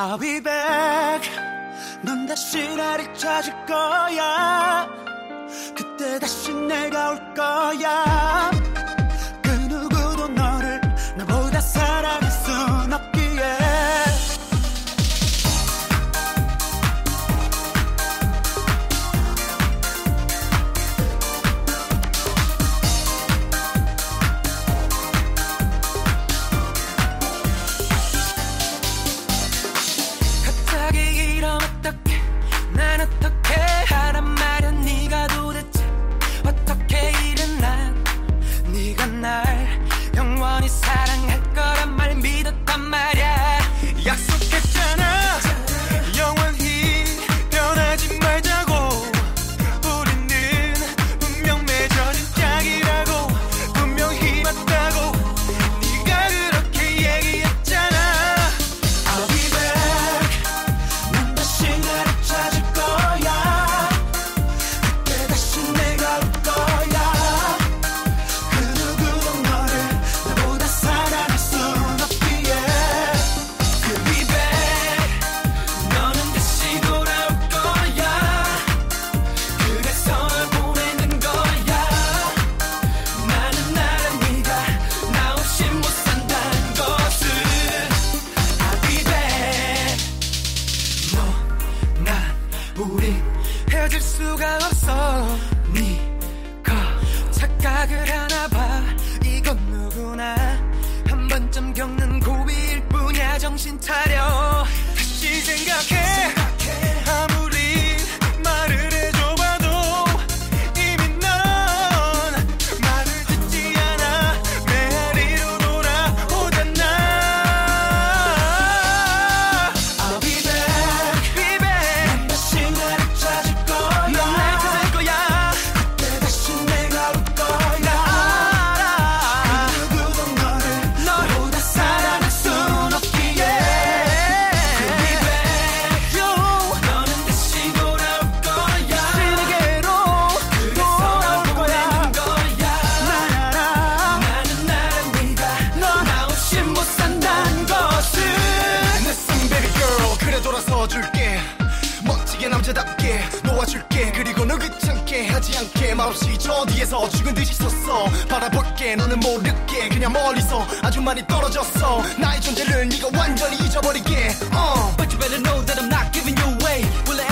I'll be back. 넌 다시 나를 찾을 거야. 그때 다시 내가 올 거야. 네가 날 영원히 사랑해. 心太刁。 남자답게 놓아줄게. 그리고 너 귀찮게 하지 않게 말없이 저 뒤에서 죽은 듯이 섰어. 바라볼게 너는 모르게. 그냥 멀리서 아주 많이 떨어졌어. 나의 존재를 네가 완전히 잊어버리게. uh. But you better know that I'm not giving you away. Will I